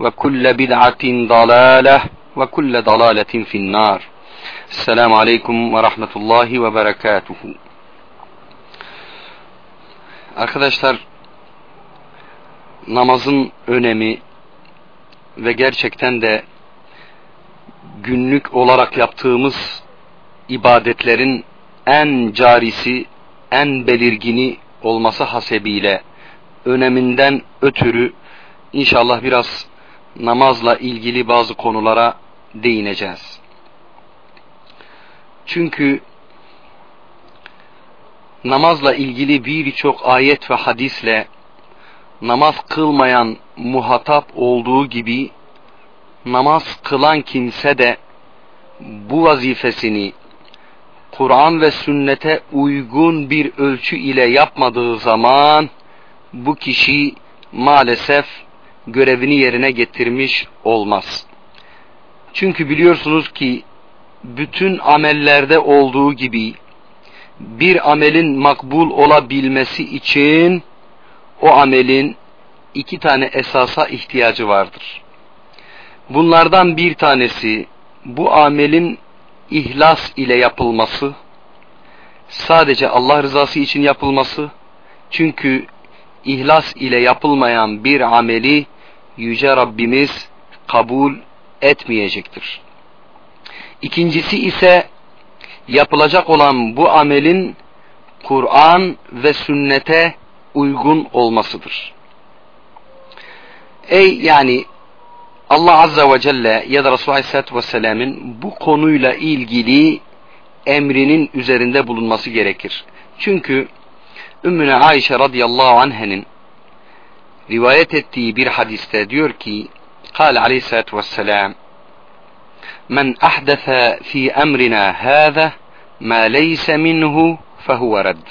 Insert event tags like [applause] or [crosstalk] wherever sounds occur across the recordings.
وكل بدعة ضلالة وكل ضلالة في النار السلام عليكم ورحمة الله وبركاته Arkadaşlar namazın önemi ve gerçekten de günlük olarak yaptığımız ibadetlerin en carisi, en belirgini olması hasebiyle öneminden ötürü inşallah biraz namazla ilgili bazı konulara değineceğiz. Çünkü namazla ilgili birçok ayet ve hadisle namaz kılmayan muhatap olduğu gibi namaz kılan kimse de bu vazifesini Kur'an ve sünnete uygun bir ölçü ile yapmadığı zaman bu kişi maalesef görevini yerine getirmiş olmaz. Çünkü biliyorsunuz ki bütün amellerde olduğu gibi bir amelin makbul olabilmesi için o amelin iki esasa esasa ihtiyacı vardır. Bunlardan bir tanesi bu amelin ihlas ile yapılması, sadece Allah rızası için yapılması, çünkü ihlas ile yapılmayan bir ameli Yüce Rabbimiz kabul etmeyecektir. İkincisi ise yapılacak olan bu amelin Kur'an ve sünnete uygun olmasıdır. Ey yani Allah Azze ve Celle ya da Resulü Aleyhisselatü Vesselam'ın bu konuyla ilgili emrinin üzerinde bulunması gerekir. Çünkü Ümmüne Ayşe radıyallahu anhenin rivayet ettiği bir hadiste diyor ki قال aleyhissalatü vesselam men ahdefe fi emrina hâze ma leyse minhu fehuve red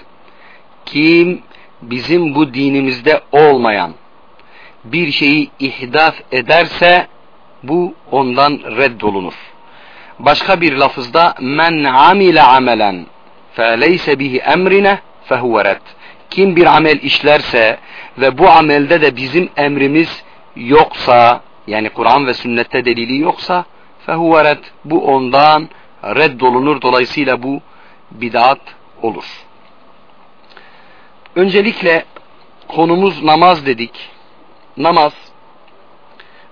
kim bizim bu dinimizde olmayan bir şeyi ihdas ederse bu ondan reddolunur. Başka bir lafızda men amile amelen feleyse bihi emrine fehuve red. Kim bir amel işlerse ve bu amelde de bizim emrimiz yoksa yani Kur'an ve sünnette delili yoksa fehuve. Bu ondan reddolunur. Dolayısıyla bu bid'at olur. Öncelikle konumuz namaz dedik namaz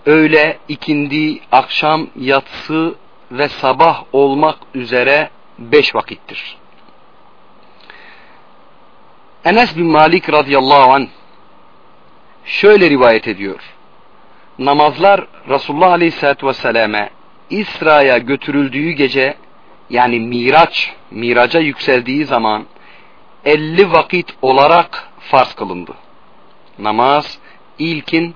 öğle, ikindi, akşam, yatsı ve sabah olmak üzere beş vakittir. Enes bin Malik radıyallahu anh şöyle rivayet ediyor. Namazlar Resulullah aleyhissalatü vesselam'e İsra'ya götürüldüğü gece yani Miraç, Miraca yükseldiği zaman 50 vakit olarak farz kılındı. Namaz ilkin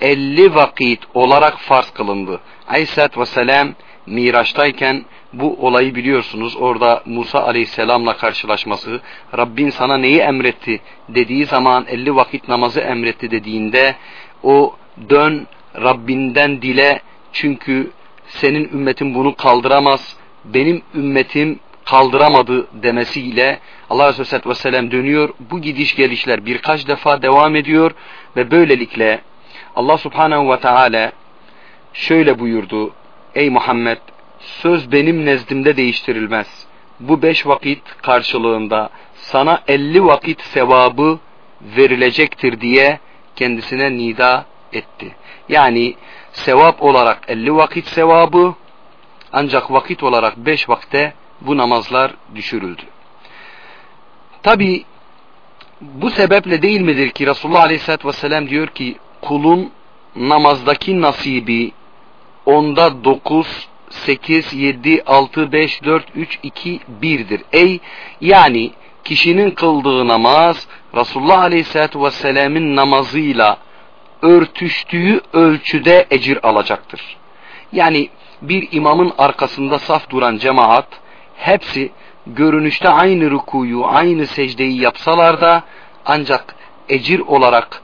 50 vakit olarak farz kılındı. Aleyhisselatü Vesselam Miraç'tayken bu olayı biliyorsunuz. Orada Musa Aleyhisselam'la karşılaşması, Rabbin sana neyi emretti dediği zaman 50 vakit namazı emretti dediğinde o dön Rabbinden dile çünkü senin ümmetin bunu kaldıramaz. Benim ümmetim kaldıramadı demesiyle Allah Resulü Aleyhisselatü Vesselam dönüyor. Bu gidiş gelişler birkaç defa devam ediyor ve böylelikle Allah Subhanahu ve Teala şöyle buyurdu. Ey Muhammed söz benim nezdimde değiştirilmez. Bu beş vakit karşılığında sana elli vakit sevabı verilecektir diye kendisine nida etti. Yani sevap olarak elli vakit sevabı ancak vakit olarak beş vakte bu namazlar düşürüldü. Tabi bu sebeple değil midir ki Resulullah Aleyhisselatü Vesselam diyor ki kulun namazdaki nasibi onda dokuz, sekiz, yedi, altı, beş, dört, üç, iki, birdir. Ey yani kişinin kıldığı namaz Resulullah Aleyhisselatü Vesselam'ın namazıyla örtüştüğü ölçüde ecir alacaktır. Yani bir imamın arkasında saf duran cemaat hepsi görünüşte aynı rukuyu, aynı secdeyi yapsalar da ancak ecir olarak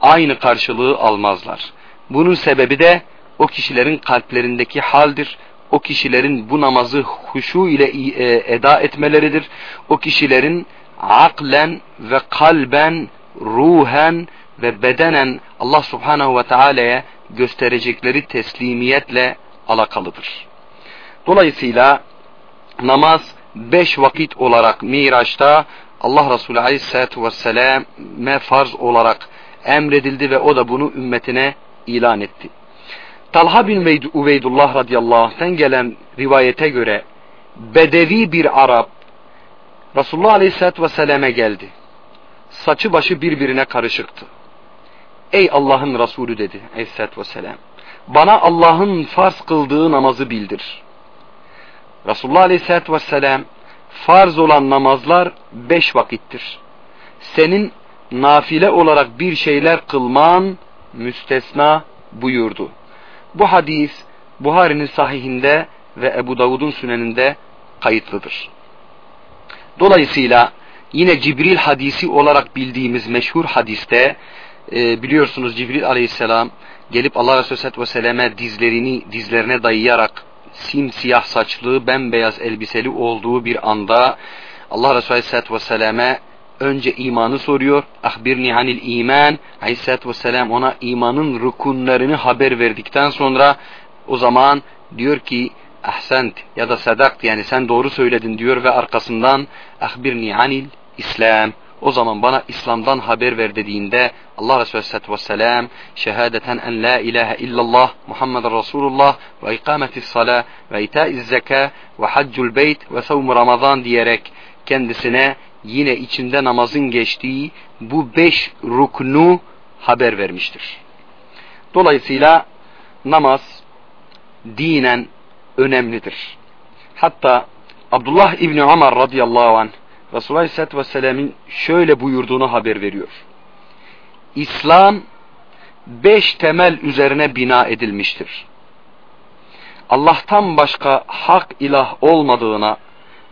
aynı karşılığı almazlar. Bunun sebebi de o kişilerin kalplerindeki haldir. O kişilerin bu namazı huşu ile e, eda etmeleridir. O kişilerin aklen ve kalben, ruhen ve bedenen Allah subhanahu ve teala'ya gösterecekleri teslimiyetle alakalıdır. Dolayısıyla namaz beş vakit olarak Miraç'ta Allah Resulü Aleyhisselatü Vesselam'e farz olarak emredildi ve o da bunu ümmetine ilan etti. Talha bin Uveydullah radıyallahu anh'ten gelen rivayete göre Bedevi bir Arap Resulullah Aleyhisselatü Vesselam'e geldi. Saçı başı birbirine karışıktı. Ey Allah'ın Resulü dedi Aleyhisselatü Vesselam. Bana Allah'ın farz kıldığı namazı bildir. Resulullah Aleyhisselatü Vesselam farz olan namazlar beş vakittir. Senin nafile olarak bir şeyler kılman müstesna buyurdu. Bu hadis Buhari'nin sahihinde ve Ebu Davud'un süneninde kayıtlıdır. Dolayısıyla yine Cibril hadisi olarak bildiğimiz meşhur hadiste e, biliyorsunuz Cibril aleyhisselam gelip Allah Resulü Aleyhisselatü Vesselam'e dizlerini dizlerine dayayarak simsiyah saçlı bembeyaz elbiseli olduğu bir anda Allah Resulü Aleyhisselatü Vesselam'e önce imanı soruyor. Ahbirni hanil iman. Aleyhisselatü Vesselam ona imanın rukunlarını haber verdikten sonra o zaman diyor ki ahsent ya da sadakt yani sen doğru söyledin diyor ve arkasından ahbirni anil İslam o zaman bana İslam'dan haber ver dediğinde Allah Resulü Aleyhisselatü Vesselam şehadeten en la ilahe illallah Muhammed Resulullah ve ikametis sala ve itaiz zeka ve haccul beyt ve savm ramazan diyerek kendisine yine içinde namazın geçtiği bu beş ruknu haber vermiştir. Dolayısıyla namaz dinen önemlidir. Hatta Abdullah İbni Ömer radıyallahu anh Resulullah Aleyhisselatü Vesselam'ın şöyle buyurduğunu haber veriyor. İslam beş temel üzerine bina edilmiştir. Allah'tan başka hak ilah olmadığına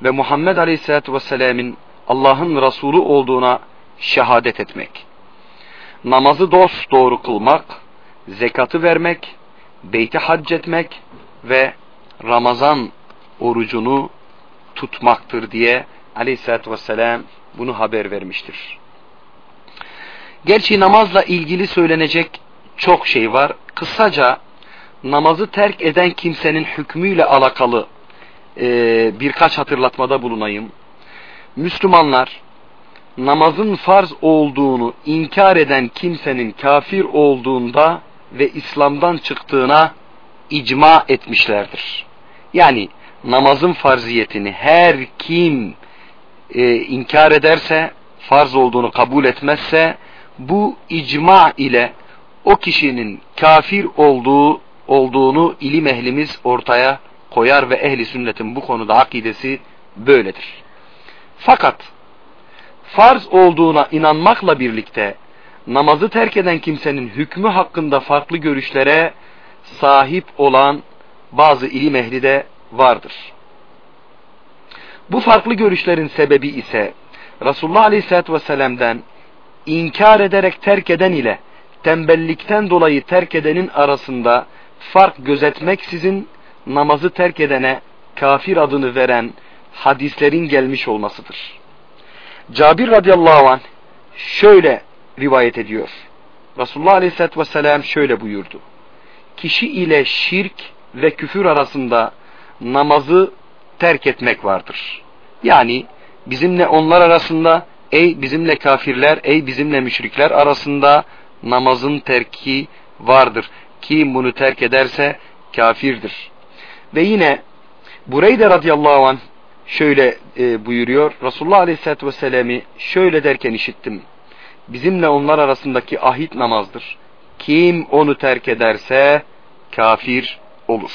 ve Muhammed Aleyhisselatü Vesselam'ın Allah'ın Resulü olduğuna şehadet etmek. Namazı dost doğru kılmak, zekatı vermek, beyti hac etmek ve Ramazan orucunu tutmaktır diye aleyhissalatü vesselam bunu haber vermiştir. Gerçi namazla ilgili söylenecek çok şey var. Kısaca namazı terk eden kimsenin hükmüyle alakalı e, birkaç hatırlatmada bulunayım. Müslümanlar namazın farz olduğunu inkar eden kimsenin kafir olduğunda ve İslam'dan çıktığına icma etmişlerdir. Yani namazın farziyetini her kim e, inkar ederse, farz olduğunu kabul etmezse, bu icma ile o kişinin kafir olduğu olduğunu ilim ehlimiz ortaya koyar ve ehli sünnetin bu konuda akidesi böyledir. Fakat farz olduğuna inanmakla birlikte namazı terk eden kimsenin hükmü hakkında farklı görüşlere sahip olan bazı ilim ehli de vardır. Bu farklı görüşlerin sebebi ise Resulullah Aleyhisselatü Vesselam'dan inkar ederek terk eden ile tembellikten dolayı terk edenin arasında fark gözetmeksizin namazı terk edene kafir adını veren hadislerin gelmiş olmasıdır. Cabir radıyallahu anh şöyle rivayet ediyor. Resulullah aleyhissalatü vesselam şöyle buyurdu. Kişi ile şirk ve küfür arasında namazı terk etmek vardır. Yani bizimle onlar arasında ey bizimle kafirler ey bizimle müşrikler arasında namazın terki vardır. Kim bunu terk ederse kafirdir. Ve yine Bureyde radıyallahu anh şöyle e, buyuruyor. Resulullah aleyhissalatü vesselam'ı şöyle derken işittim. Bizimle onlar arasındaki ahit namazdır. Kim onu terk ederse kafir olur.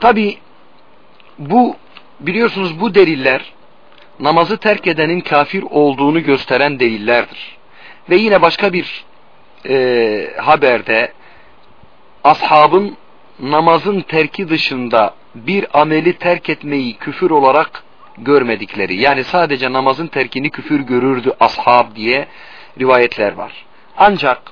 Tabi bu biliyorsunuz bu deliller namazı terk edenin kafir olduğunu gösteren delillerdir. Ve yine başka bir e, haberde ashabın namazın terki dışında bir ameli terk etmeyi küfür olarak görmedikleri yani sadece namazın terkini küfür görürdü ashab diye rivayetler var. Ancak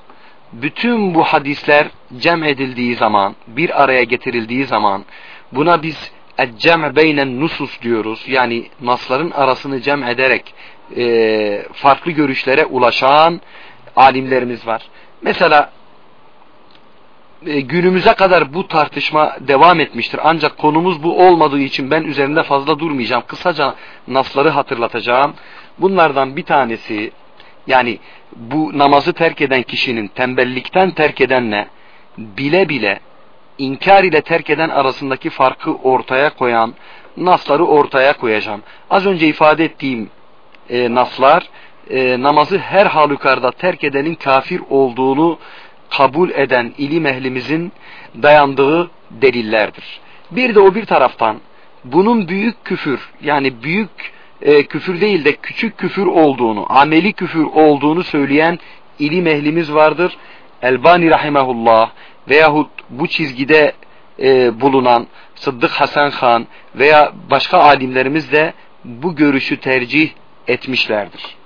bütün bu hadisler cem edildiği zaman bir araya getirildiği zaman buna biz cem beynen nusus diyoruz. Yani nasların arasını cem ederek e, farklı görüşlere ulaşan alimlerimiz var. Mesela günümüze kadar bu tartışma devam etmiştir. Ancak konumuz bu olmadığı için ben üzerinde fazla durmayacağım. Kısaca nasları hatırlatacağım. Bunlardan bir tanesi yani bu namazı terk eden kişinin tembellikten terk edenle bile bile inkar ile terk eden arasındaki farkı ortaya koyan nasları ortaya koyacağım. Az önce ifade ettiğim e, naslar e, namazı her halükarda terk edenin kafir olduğunu kabul eden ilim ehlimizin dayandığı delillerdir. Bir de o bir taraftan bunun büyük küfür yani büyük e, küfür değil de küçük küfür olduğunu, ameli küfür olduğunu söyleyen ilim ehlimiz vardır. Elbani rahimahullah veyahut bu çizgide e, bulunan Sıddık Hasan Khan veya başka alimlerimiz de bu görüşü tercih etmişlerdir.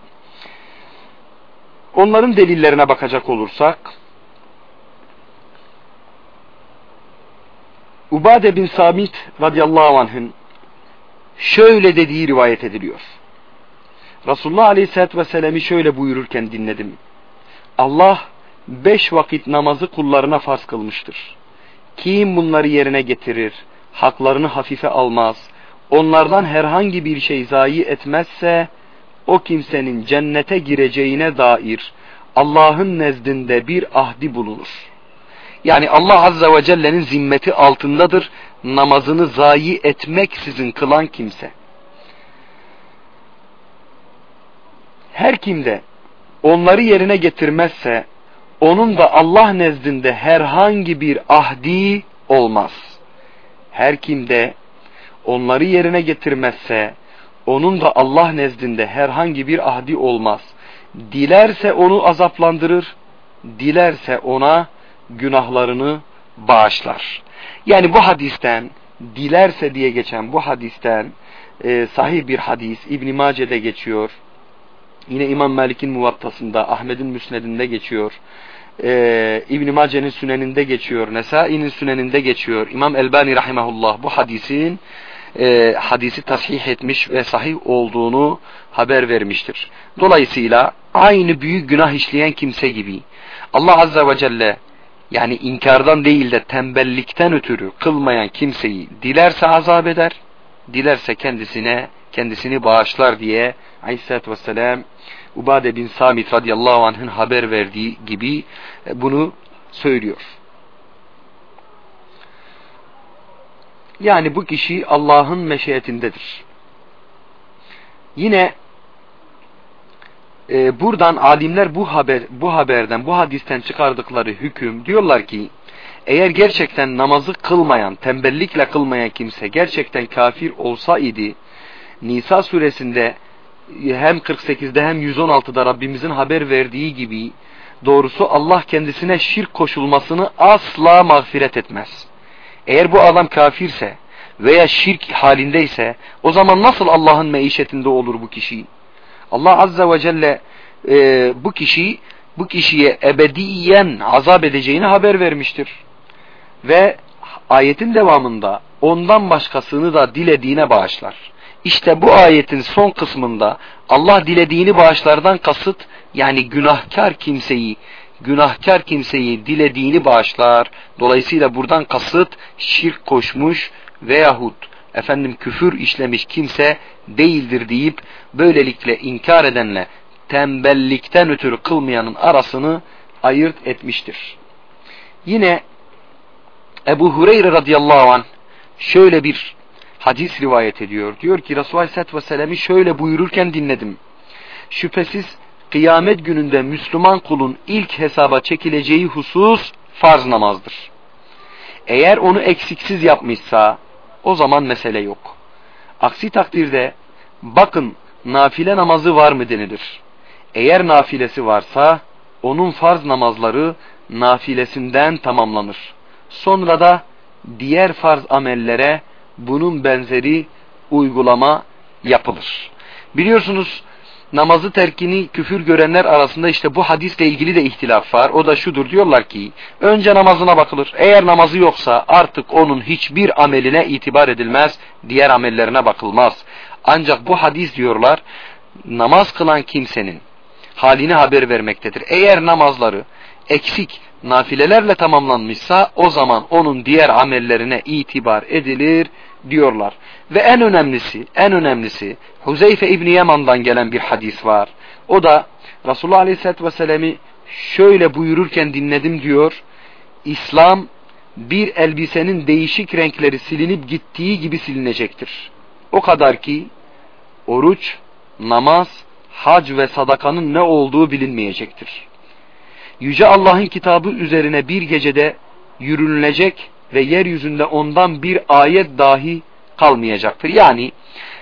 Onların delillerine bakacak olursak Ubade bin Samit radıyallahu anh'ın şöyle dediği rivayet ediliyor. Resulullah aleyhissalatü vesselam'ı şöyle buyururken dinledim. Allah beş vakit namazı kullarına farz kılmıştır. Kim bunları yerine getirir, haklarını hafife almaz, onlardan herhangi bir şey zayi etmezse, o kimsenin cennete gireceğine dair Allah'ın nezdinde bir ahdi bulunur. Yani Allah Azze ve Celle'nin zimmeti altındadır. Namazını zayi etmeksizin kılan kimse. Her kimde onları yerine getirmezse onun da Allah nezdinde herhangi bir ahdi olmaz. Her kimde onları yerine getirmezse onun da Allah nezdinde herhangi bir ahdi olmaz. Dilerse onu azaplandırır, dilerse ona günahlarını bağışlar. Yani bu hadisten dilerse diye geçen bu hadisten e, sahih bir hadis İbn Mace'de geçiyor. Yine İmam Malik'in muvattasında, Ahmet'in müsnedinde geçiyor. Ee, İbn Mace'nin süneninde geçiyor. Nesai'nin süneninde geçiyor. İmam Elbani rahimahullah bu hadisin e, hadisi tasih etmiş ve sahih olduğunu haber vermiştir. Dolayısıyla aynı büyük günah işleyen kimse gibi Allah Azze ve Celle yani inkardan değil de tembellikten ötürü kılmayan kimseyi dilerse azap eder, dilerse kendisine kendisini bağışlar diye Aleyhisselatü Vesselam Ubade bin Samit radıyallahu anh'ın haber verdiği gibi e, bunu söylüyor. Yani bu kişi Allah'ın meşiyetindedir. Yine e, buradan alimler bu haber bu haberden bu hadisten çıkardıkları hüküm diyorlar ki eğer gerçekten namazı kılmayan, tembellikle kılmayan kimse gerçekten kafir olsa idi Nisa suresinde hem 48'de hem 116'da Rabbimizin haber verdiği gibi doğrusu Allah kendisine şirk koşulmasını asla mağfiret etmez. Eğer bu adam kafirse veya şirk halindeyse o zaman nasıl Allah'ın meişetinde olur bu kişi? Allah Azze ve Celle e, bu kişi bu kişiye ebediyen azap edeceğini haber vermiştir. Ve ayetin devamında ondan başkasını da dilediğine bağışlar. İşte bu ayetin son kısmında Allah dilediğini bağışlardan kasıt yani günahkar kimseyi günahkar kimseyi dilediğini bağışlar. Dolayısıyla buradan kasıt şirk koşmuş veyahut efendim küfür işlemiş kimse değildir deyip böylelikle inkar edenle tembellikten ötürü kılmayanın arasını ayırt etmiştir. Yine Ebu Hureyre radıyallahu anh şöyle bir hadis rivayet ediyor. Diyor ki Resulullah Aleyhisselatü Vesselam'ı şöyle buyururken dinledim. Şüphesiz kıyamet gününde Müslüman kulun ilk hesaba çekileceği husus farz namazdır. Eğer onu eksiksiz yapmışsa o zaman mesele yok. Aksi takdirde bakın nafile namazı var mı denilir. Eğer nafilesi varsa onun farz namazları nafilesinden tamamlanır. Sonra da diğer farz amellere bunun benzeri uygulama yapılır. Biliyorsunuz namazı terkini küfür görenler arasında işte bu hadisle ilgili de ihtilaf var. O da şudur diyorlar ki önce namazına bakılır. Eğer namazı yoksa artık onun hiçbir ameline itibar edilmez. Diğer amellerine bakılmaz. Ancak bu hadis diyorlar namaz kılan kimsenin halini haber vermektedir. Eğer namazları eksik nafilelerle tamamlanmışsa o zaman onun diğer amellerine itibar edilir diyorlar. Ve en önemlisi, en önemlisi Huzeyfe İbni Yaman'dan gelen bir hadis var. O da Resulullah Aleyhisselatü Vesselam'ı şöyle buyururken dinledim diyor. İslam bir elbisenin değişik renkleri silinip gittiği gibi silinecektir. O kadar ki oruç, namaz, hac ve sadakanın ne olduğu bilinmeyecektir. Yüce Allah'ın kitabı üzerine bir gecede yürünülecek ve yeryüzünde ondan bir ayet dahi kalmayacaktır. Yani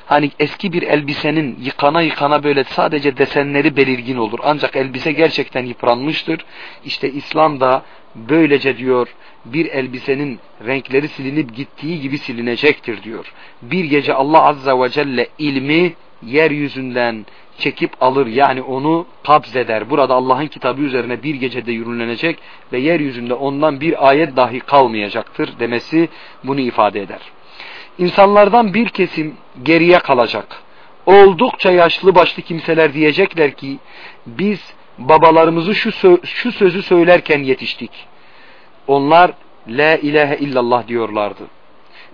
hani eski bir elbisenin yıkana yıkana böyle sadece desenleri belirgin olur. Ancak elbise gerçekten yıpranmıştır. İşte İslam da böylece diyor bir elbisenin renkleri silinip gittiği gibi silinecektir diyor. Bir gece Allah Azza ve Celle ilmi yeryüzünden çekip alır yani onu kabzeder. Burada Allah'ın kitabı üzerine bir gecede yürünlenecek ve yeryüzünde ondan bir ayet dahi kalmayacaktır demesi bunu ifade eder. İnsanlardan bir kesim geriye kalacak. Oldukça yaşlı başlı kimseler diyecekler ki biz babalarımızı şu, şu sözü söylerken yetiştik. Onlar la ilahe illallah diyorlardı.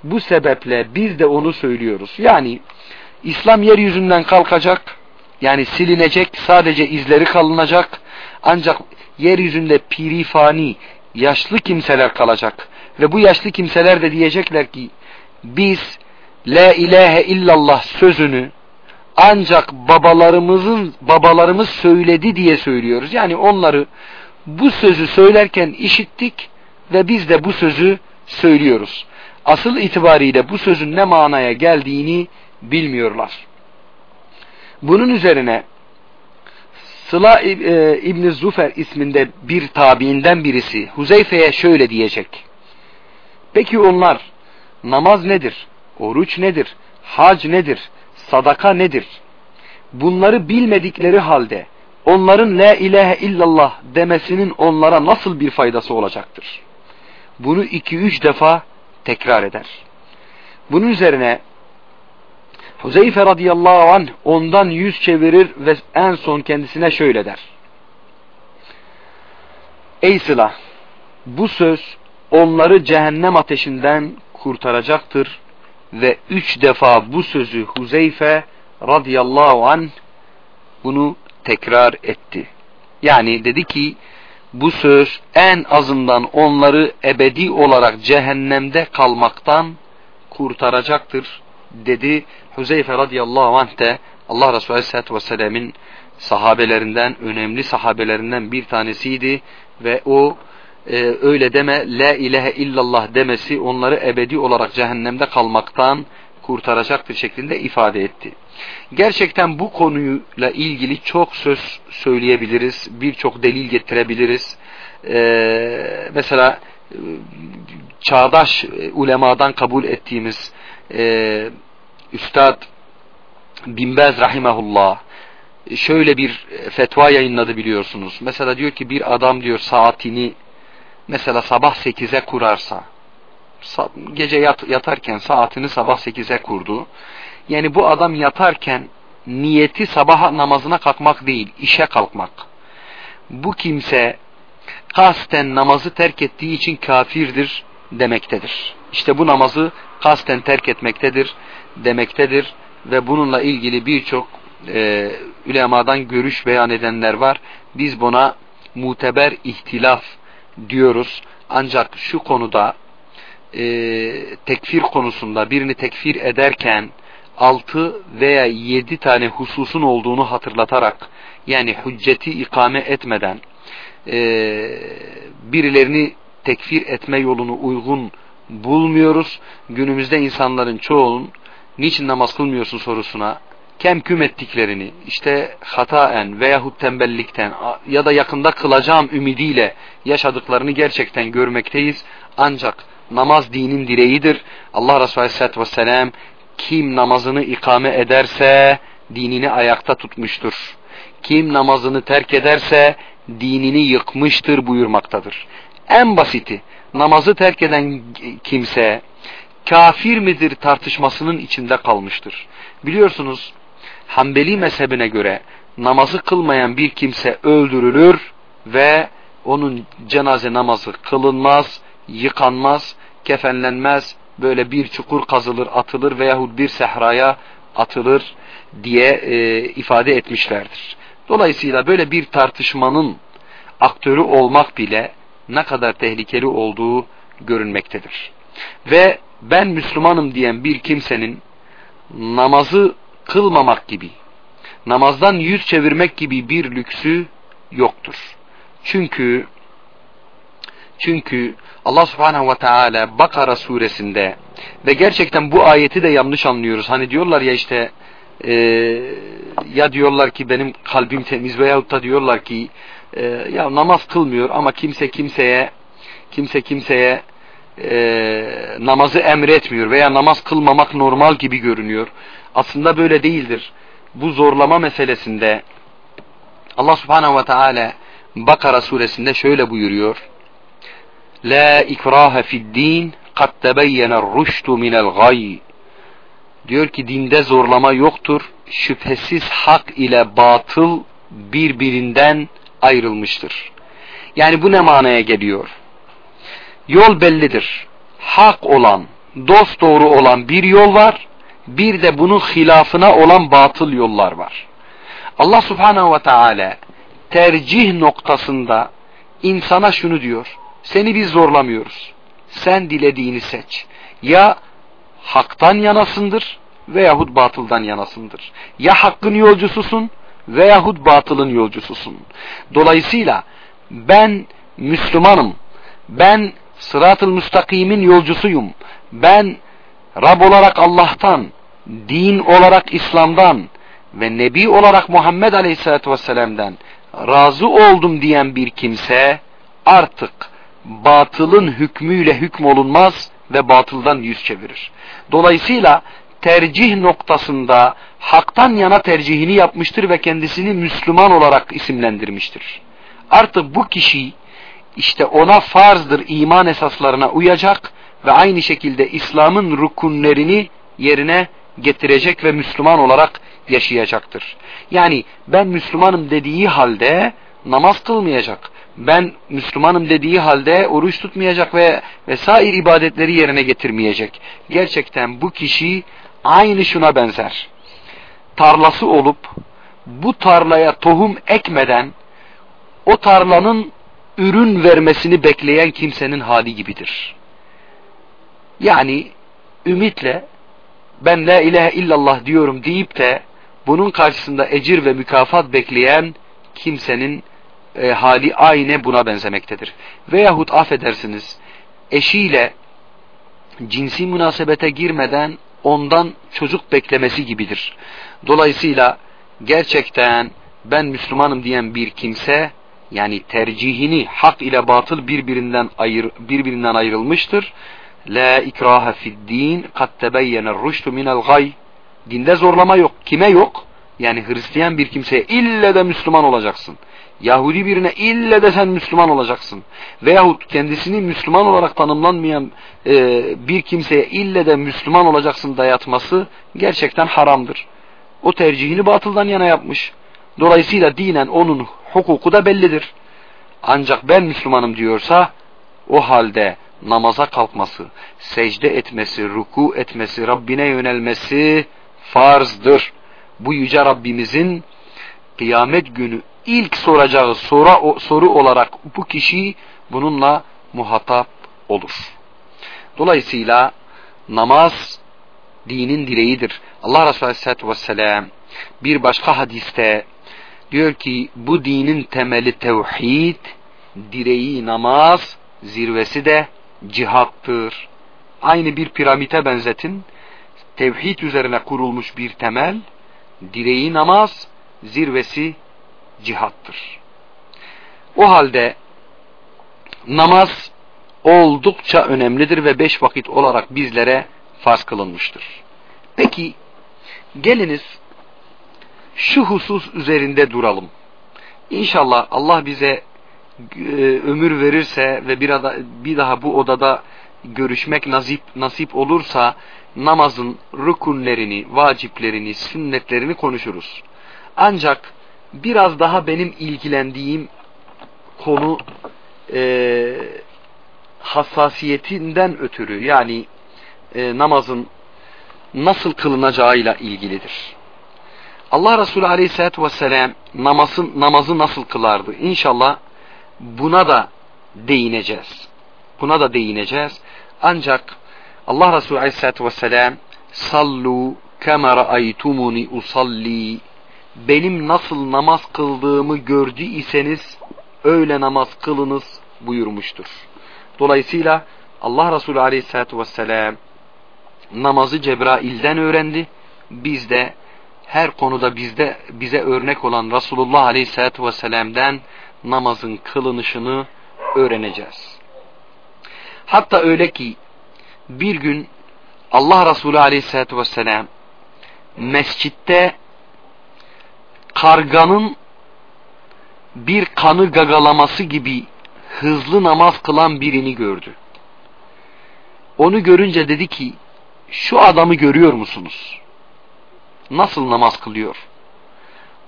Bu sebeple biz de onu söylüyoruz. Yani İslam yeryüzünden kalkacak yani silinecek, sadece izleri kalınacak. Ancak yeryüzünde pirifani, yaşlı kimseler kalacak. Ve bu yaşlı kimseler de diyecekler ki biz La ilahe illallah sözünü ancak babalarımızın babalarımız söyledi diye söylüyoruz. Yani onları bu sözü söylerken işittik ve biz de bu sözü söylüyoruz. Asıl itibariyle bu sözün ne manaya geldiğini bilmiyorlar. Bunun üzerine Sıla e, İbni Zufer isminde bir tabiinden birisi Huzeyfe'ye şöyle diyecek. Peki onlar namaz nedir? Oruç nedir? Hac nedir? Sadaka nedir? Bunları bilmedikleri halde onların la ilahe illallah demesinin onlara nasıl bir faydası olacaktır? Bunu iki üç defa tekrar eder. Bunun üzerine Huzeyfe radıyallahu anh ondan yüz çevirir ve en son kendisine şöyle der. Ey Sıla! Bu söz onları cehennem ateşinden kurtaracaktır ve üç defa bu sözü Huzeyfe radıyallahu anh bunu tekrar etti. Yani dedi ki bu söz en azından onları ebedi olarak cehennemde kalmaktan kurtaracaktır dedi Huzeyfe radıyallahu anh de Allah Resulü aleyhissalatü vesselam'ın sahabelerinden, önemli sahabelerinden bir tanesiydi ve o e, öyle deme, la ilahe illallah demesi onları ebedi olarak cehennemde kalmaktan kurtaracaktır şeklinde ifade etti. Gerçekten bu konuyla ilgili çok söz söyleyebiliriz, birçok delil getirebiliriz. Ee, mesela e, çağdaş ulemadan kabul ettiğimiz e, Üstad Binbez Rahimahullah şöyle bir fetva yayınladı biliyorsunuz. Mesela diyor ki bir adam diyor saatini mesela sabah 8'e kurarsa gece yat, yatarken saatini sabah 8'e kurdu. Yani bu adam yatarken niyeti sabah namazına kalkmak değil, işe kalkmak. Bu kimse kasten namazı terk ettiği için kafirdir demektedir. İşte bu namazı kasten terk etmektedir demektedir ve bununla ilgili birçok e, ulemadan görüş beyan edenler var. Biz buna muteber ihtilaf diyoruz. Ancak şu konuda e, tekfir konusunda birini tekfir ederken altı veya yedi tane hususun olduğunu hatırlatarak yani hücceti ikame etmeden e, birilerini tekfir etme yolunu uygun bulmuyoruz. Günümüzde insanların çoğunun niçin namaz kılmıyorsun sorusuna kemküm ettiklerini işte hataen veyahut tembellikten ya da yakında kılacağım ümidiyle yaşadıklarını gerçekten görmekteyiz. Ancak namaz dinin direğidir. Allah Resulü Aleyhisselatü Vesselam kim namazını ikame ederse dinini ayakta tutmuştur. Kim namazını terk ederse dinini yıkmıştır buyurmaktadır. En basiti namazı terk eden kimse kafir midir tartışmasının içinde kalmıştır. Biliyorsunuz Hanbeli mezhebine göre namazı kılmayan bir kimse öldürülür ve onun cenaze namazı kılınmaz, yıkanmaz, kefenlenmez, böyle bir çukur kazılır, atılır veyahut bir sehraya atılır diye e, ifade etmişlerdir. Dolayısıyla böyle bir tartışmanın aktörü olmak bile ne kadar tehlikeli olduğu görünmektedir. Ve ben Müslümanım diyen bir kimsenin namazı kılmamak gibi, namazdan yüz çevirmek gibi bir lüksü yoktur. Çünkü çünkü Allah subhanehu ve teala Bakara suresinde ve gerçekten bu ayeti de yanlış anlıyoruz. Hani diyorlar ya işte e, ya diyorlar ki benim kalbim temiz veyahut da diyorlar ki e, ya namaz kılmıyor ama kimse kimseye kimse kimseye e, namazı emretmiyor veya namaz kılmamak normal gibi görünüyor. Aslında böyle değildir. Bu zorlama meselesinde Allah subhanehu ve teala Bakara suresinde şöyle buyuruyor. La ikrahe fid din kad tebeyyene rüştü minel gay. Diyor ki dinde zorlama yoktur. Şüphesiz hak ile batıl birbirinden ayrılmıştır. Yani bu ne manaya geliyor? Yol bellidir. Hak olan, dost doğru olan bir yol var. Bir de bunun hilafına olan batıl yollar var. Allah subhanehu ve teala tercih noktasında insana şunu diyor. Seni biz zorlamıyoruz. Sen dilediğini seç. Ya haktan yanasındır veyahut batıldan yanasındır. Ya hakkın yolcususun veyahut batılın yolcususun. Dolayısıyla ben Müslümanım. Ben sırat-ı müstakimin yolcusuyum. Ben Rab olarak Allah'tan, din olarak İslam'dan ve Nebi olarak Muhammed Aleyhisselatü Vesselam'dan razı oldum diyen bir kimse artık batılın hükmüyle hükmolunmaz ve batıldan yüz çevirir. Dolayısıyla tercih noktasında haktan yana tercihini yapmıştır ve kendisini Müslüman olarak isimlendirmiştir. Artık bu kişi işte ona farzdır iman esaslarına uyacak ve aynı şekilde İslam'ın rukunlerini yerine getirecek ve Müslüman olarak yaşayacaktır. Yani ben Müslümanım dediği halde namaz kılmayacak. Ben Müslümanım dediği halde oruç tutmayacak ve vesaire ibadetleri yerine getirmeyecek. Gerçekten bu kişi aynı şuna benzer. Tarlası olup bu tarlaya tohum ekmeden o tarlanın ürün vermesini bekleyen kimsenin hali gibidir. Yani ümitle ben la ilahe illallah diyorum deyip de bunun karşısında ecir ve mükafat bekleyen kimsenin e, hali aynı buna benzemektedir. Veyahut affedersiniz eşiyle cinsi münasebete girmeden ondan çocuk beklemesi gibidir. Dolayısıyla gerçekten ben Müslümanım diyen bir kimse yani tercihini hak ile batıl birbirinden ayır, birbirinden ayrılmıştır. La ikraha fid din kad tebeyyene rüştü minel gay. Dinde zorlama yok. Kime yok? yani Hristiyan bir kimseye ille de Müslüman olacaksın. Yahudi birine ille de sen Müslüman olacaksın. Veyahut kendisini Müslüman olarak tanımlanmayan e, bir kimseye ille de Müslüman olacaksın dayatması gerçekten haramdır. O tercihini batıldan yana yapmış. Dolayısıyla dinen onun hukuku da bellidir. Ancak ben Müslümanım diyorsa o halde namaza kalkması, secde etmesi, ruku etmesi, Rabbine yönelmesi farzdır. Bu yüce Rabbimizin kıyamet günü ilk soracağı soru, soru olarak bu kişi bununla muhatap olur. Dolayısıyla namaz dinin direğidir. Allah Resulü Aleyhisselatü Vesselam bir başka hadiste diyor ki bu dinin temeli tevhid, direği namaz, zirvesi de cihattır. Aynı bir piramite benzetin. Tevhid üzerine kurulmuş bir temel, direği namaz, zirvesi cihattır. O halde namaz oldukça önemlidir ve beş vakit olarak bizlere farz kılınmıştır. Peki geliniz şu husus üzerinde duralım. İnşallah Allah bize e, ömür verirse ve bir, ada, bir daha bu odada görüşmek nasip, nasip olursa namazın rukunlerini, vaciplerini, sünnetlerini konuşuruz. Ancak biraz daha benim ilgilendiğim konu e, hassasiyetinden ötürü yani e, namazın nasıl kılınacağıyla ilgilidir. Allah Resulü Aleyhisselatü Vesselam namazın, namazı nasıl kılardı? İnşallah buna da değineceğiz. Buna da değineceğiz. Ancak Allah Resulü Aleyhisselatü Vesselam sallu kema ra'aytumuni usalli benim nasıl namaz kıldığımı gördü iseniz öyle namaz kılınız buyurmuştur. Dolayısıyla Allah Resulü Aleyhisselatü Vesselam namazı Cebrail'den öğrendi. Biz de her konuda bizde bize örnek olan Resulullah Aleyhisselatü Vesselam'dan namazın kılınışını öğreneceğiz. Hatta öyle ki bir gün Allah Resulü Aleyhisselatü Vesselam mescitte karganın bir kanı gagalaması gibi hızlı namaz kılan birini gördü. Onu görünce dedi ki şu adamı görüyor musunuz? Nasıl namaz kılıyor?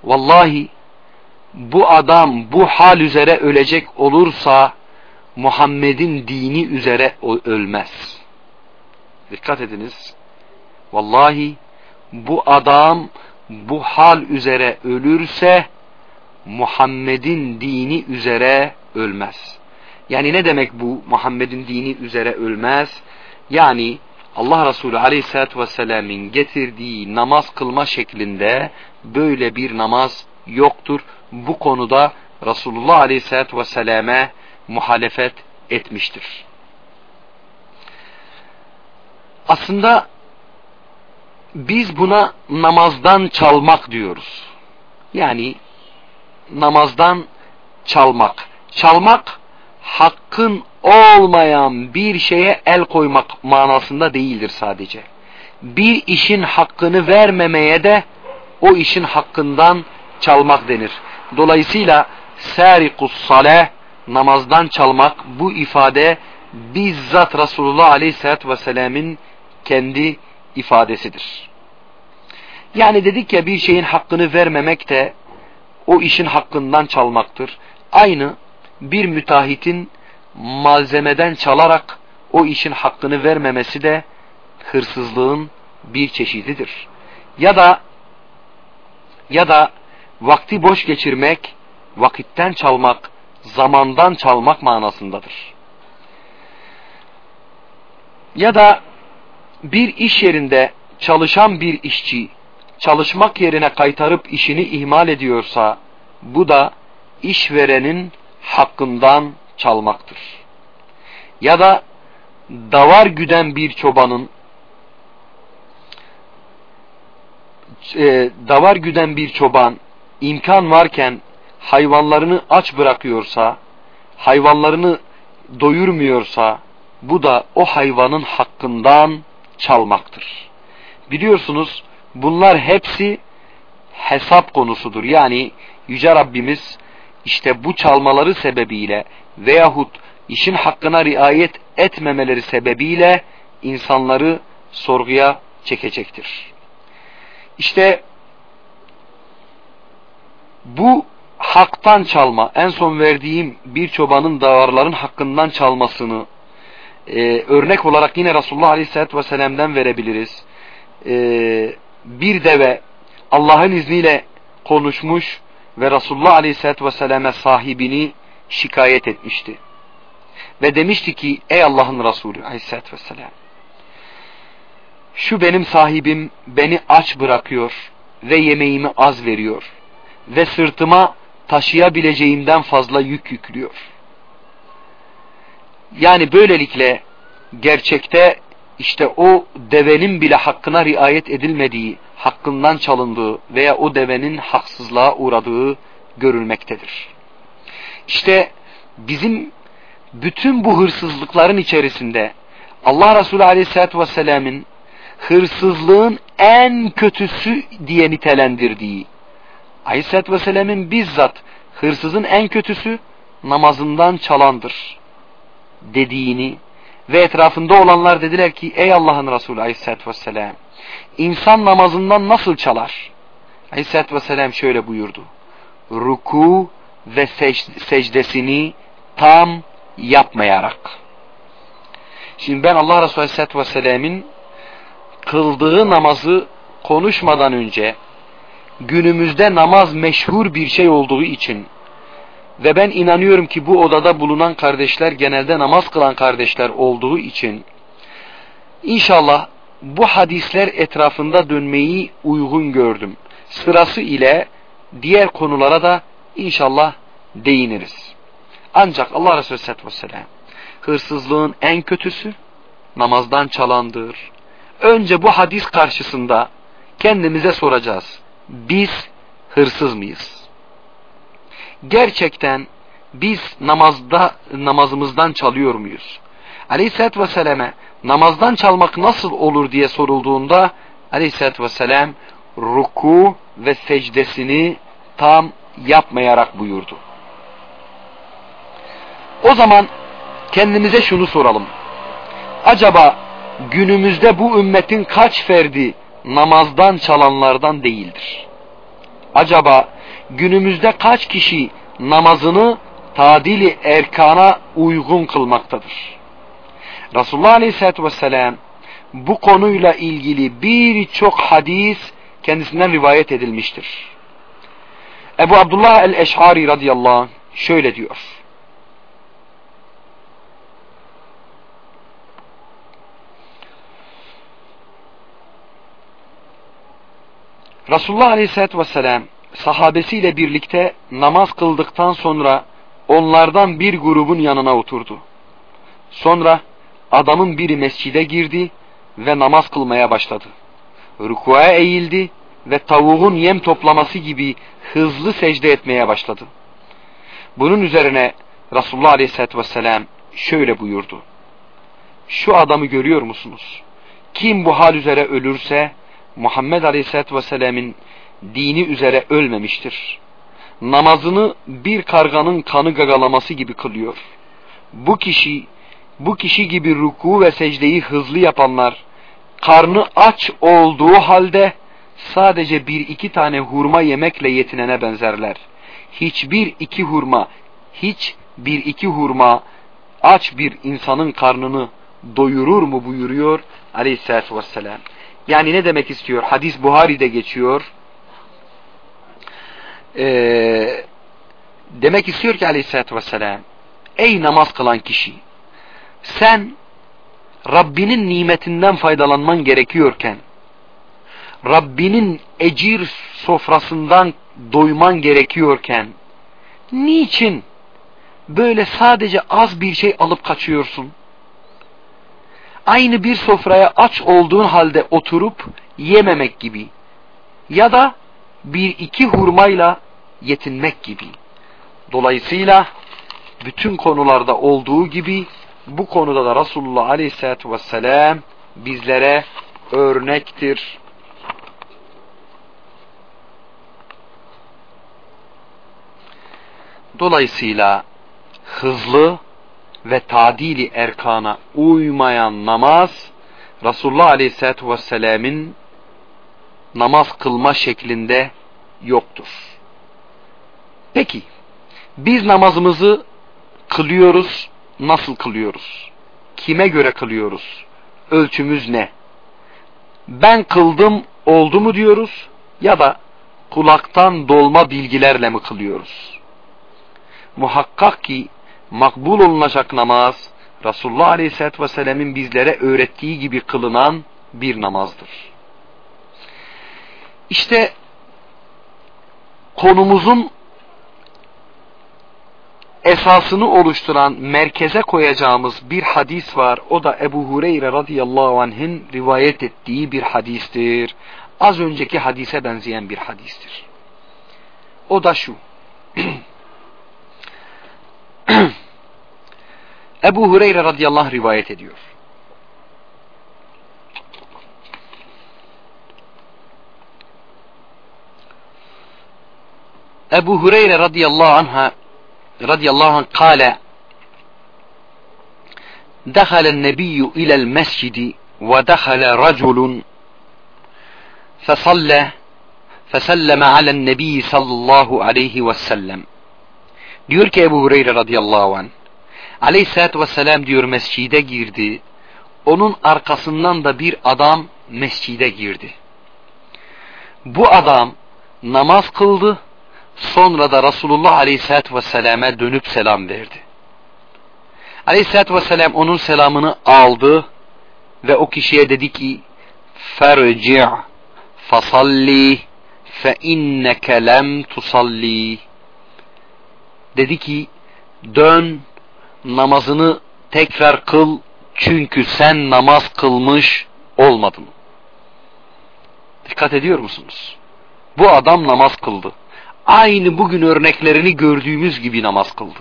Vallahi bu adam bu hal üzere ölecek olursa Muhammed'in dini üzere ölmez. Dikkat ediniz. Vallahi bu adam bu hal üzere ölürse Muhammed'in dini üzere ölmez. Yani ne demek bu Muhammed'in dini üzere ölmez? Yani Allah Resulü Aleyhisselatü Vesselam'ın getirdiği namaz kılma şeklinde böyle bir namaz yoktur. Bu konuda Resulullah Aleyhisselatü Vesselam'e muhalefet etmiştir. Aslında biz buna namazdan çalmak diyoruz. Yani namazdan çalmak. Çalmak hakkın olmayan bir şeye el koymak manasında değildir sadece. Bir işin hakkını vermemeye de o işin hakkından çalmak denir. Dolayısıyla sarikus saleh namazdan çalmak bu ifade bizzat Resulullah Aleyhisselatü Vesselam'ın kendi ifadesidir. Yani dedik ya bir şeyin hakkını vermemek de o işin hakkından çalmaktır. Aynı bir müteahhitin malzemeden çalarak o işin hakkını vermemesi de hırsızlığın bir çeşididir. Ya da ya da vakti boş geçirmek, vakitten çalmak, zamandan çalmak manasındadır. Ya da bir iş yerinde çalışan bir işçi çalışmak yerine kaytarıp işini ihmal ediyorsa bu da işverenin hakkından çalmaktır. Ya da davar güden bir çobanın e, davar güden bir çoban imkan varken hayvanlarını aç bırakıyorsa, hayvanlarını doyurmuyorsa bu da o hayvanın hakkından çalmaktır. Biliyorsunuz bunlar hepsi hesap konusudur. Yani Yüce Rabbimiz işte bu çalmaları sebebiyle veyahut işin hakkına riayet etmemeleri sebebiyle insanları sorguya çekecektir. İşte bu haktan çalma, en son verdiğim bir çobanın davarların hakkından çalmasını e, örnek olarak yine Resulullah Aleyhisselatü Vesselam'dan verebiliriz. E, bir deve Allah'ın izniyle konuşmuş ve Resulullah Aleyhisselatü Vesselam'a sahibini şikayet etmişti. Ve demişti ki ey Allah'ın Resulü Aleyhisselatü Vesselam şu benim sahibim beni aç bırakıyor ve yemeğimi az veriyor ve sırtıma taşıyabileceğimden fazla yük yüklüyor. Yani böylelikle gerçekte işte o devenin bile hakkına riayet edilmediği, hakkından çalındığı veya o devenin haksızlığa uğradığı görülmektedir. İşte bizim bütün bu hırsızlıkların içerisinde Allah Resulü Aleyhisselatü Vesselam'ın hırsızlığın en kötüsü diye nitelendirdiği, Aleyhisselatü Vesselam'ın bizzat hırsızın en kötüsü namazından çalandır dediğini ve etrafında olanlar dediler ki ey Allah'ın Resulü Aleyhisselatü Vesselam insan namazından nasıl çalar? Aleyhisselatü Vesselam şöyle buyurdu. Ruku ve secdesini tam yapmayarak. Şimdi ben Allah Resulü Aleyhisselatü Vesselam'ın kıldığı namazı konuşmadan önce günümüzde namaz meşhur bir şey olduğu için ve ben inanıyorum ki bu odada bulunan kardeşler genelde namaz kılan kardeşler olduğu için inşallah bu hadisler etrafında dönmeyi uygun gördüm. Sırası ile diğer konulara da inşallah değiniriz. Ancak Allah Resulü Aleyhisselatü Vesselam hırsızlığın en kötüsü namazdan çalandır. Önce bu hadis karşısında kendimize soracağız. Biz hırsız mıyız? Gerçekten biz namazda namazımızdan çalıyor muyuz? Aleyhisselatü Vesselam'e namazdan çalmak nasıl olur diye sorulduğunda Aleyhisselatü Vesselam ruku ve secdesini tam yapmayarak buyurdu. O zaman kendimize şunu soralım. Acaba günümüzde bu ümmetin kaç ferdi namazdan çalanlardan değildir? Acaba günümüzde kaç kişi namazını tadili erkana uygun kılmaktadır? Resulullah Aleyhisselatü Vesselam bu konuyla ilgili birçok hadis kendisinden rivayet edilmiştir. Ebu Abdullah el-Eş'ari radıyallahu anh şöyle diyor. Resulullah Aleyhisselatü Vesselam sahabesiyle birlikte namaz kıldıktan sonra onlardan bir grubun yanına oturdu. Sonra adamın biri mescide girdi ve namaz kılmaya başladı. Rükuya eğildi ve tavuğun yem toplaması gibi hızlı secde etmeye başladı. Bunun üzerine Resulullah Aleyhisselatü Vesselam şöyle buyurdu. Şu adamı görüyor musunuz? Kim bu hal üzere ölürse Muhammed Aleyhisselatü Vesselam'ın dini üzere ölmemiştir. Namazını bir karganın kanı gagalaması gibi kılıyor. Bu kişi, bu kişi gibi ruku ve secdeyi hızlı yapanlar, karnı aç olduğu halde sadece bir iki tane hurma yemekle yetinene benzerler. Hiçbir iki hurma, hiç bir iki hurma aç bir insanın karnını doyurur mu buyuruyor aleyhissalatü vesselam. Yani ne demek istiyor? Hadis Buhari'de geçiyor. Ee, demek istiyor ki aleyhissalatü vesselam ey namaz kılan kişi sen Rabbinin nimetinden faydalanman gerekiyorken Rabbinin ecir sofrasından doyman gerekiyorken niçin böyle sadece az bir şey alıp kaçıyorsun? Aynı bir sofraya aç olduğun halde oturup yememek gibi ya da bir iki hurmayla yetinmek gibi. Dolayısıyla bütün konularda olduğu gibi bu konuda da Resulullah Aleyhisselatü Vesselam bizlere örnektir. Dolayısıyla hızlı ve tadili erkana uymayan namaz Resulullah Aleyhisselatü Vesselam'ın namaz kılma şeklinde yoktur. Peki biz namazımızı kılıyoruz, nasıl kılıyoruz? Kime göre kılıyoruz? Ölçümüz ne? Ben kıldım oldu mu diyoruz ya da kulaktan dolma bilgilerle mi kılıyoruz? Muhakkak ki makbul olunacak namaz Resulullah Aleyhisselatü Vesselam'ın bizlere öğrettiği gibi kılınan bir namazdır. İşte konumuzun esasını oluşturan merkeze koyacağımız bir hadis var. O da Ebu Hureyre radıyallahu anh'ın rivayet ettiği bir hadistir. Az önceki hadise benzeyen bir hadistir. O da şu. [clears throat] Ebu Hureyre radıyallahu anh rivayet ediyor. Ebu Hureyre radıyallahu anh'a radıyallahu anh kâle دخل النبي إلى المسجد ودخل رجل فصلى فسلم على النبي صلى الله عليه وسلم diyor ki Ebu Hureyre radıyallahu anh aleyhissalatü vesselam diyor mescide girdi onun arkasından da bir adam mescide girdi bu adam namaz kıldı Sonra da Resulullah Aleyhisselatü Vesselam'a dönüp selam verdi. Aleyhisselatü Vesselam onun selamını aldı ve o kişiye dedi ki fasalli fe inneke lem tusalli dedi ki dön namazını tekrar kıl çünkü sen namaz kılmış olmadın. Dikkat ediyor musunuz? Bu adam namaz kıldı aynı bugün örneklerini gördüğümüz gibi namaz kıldı.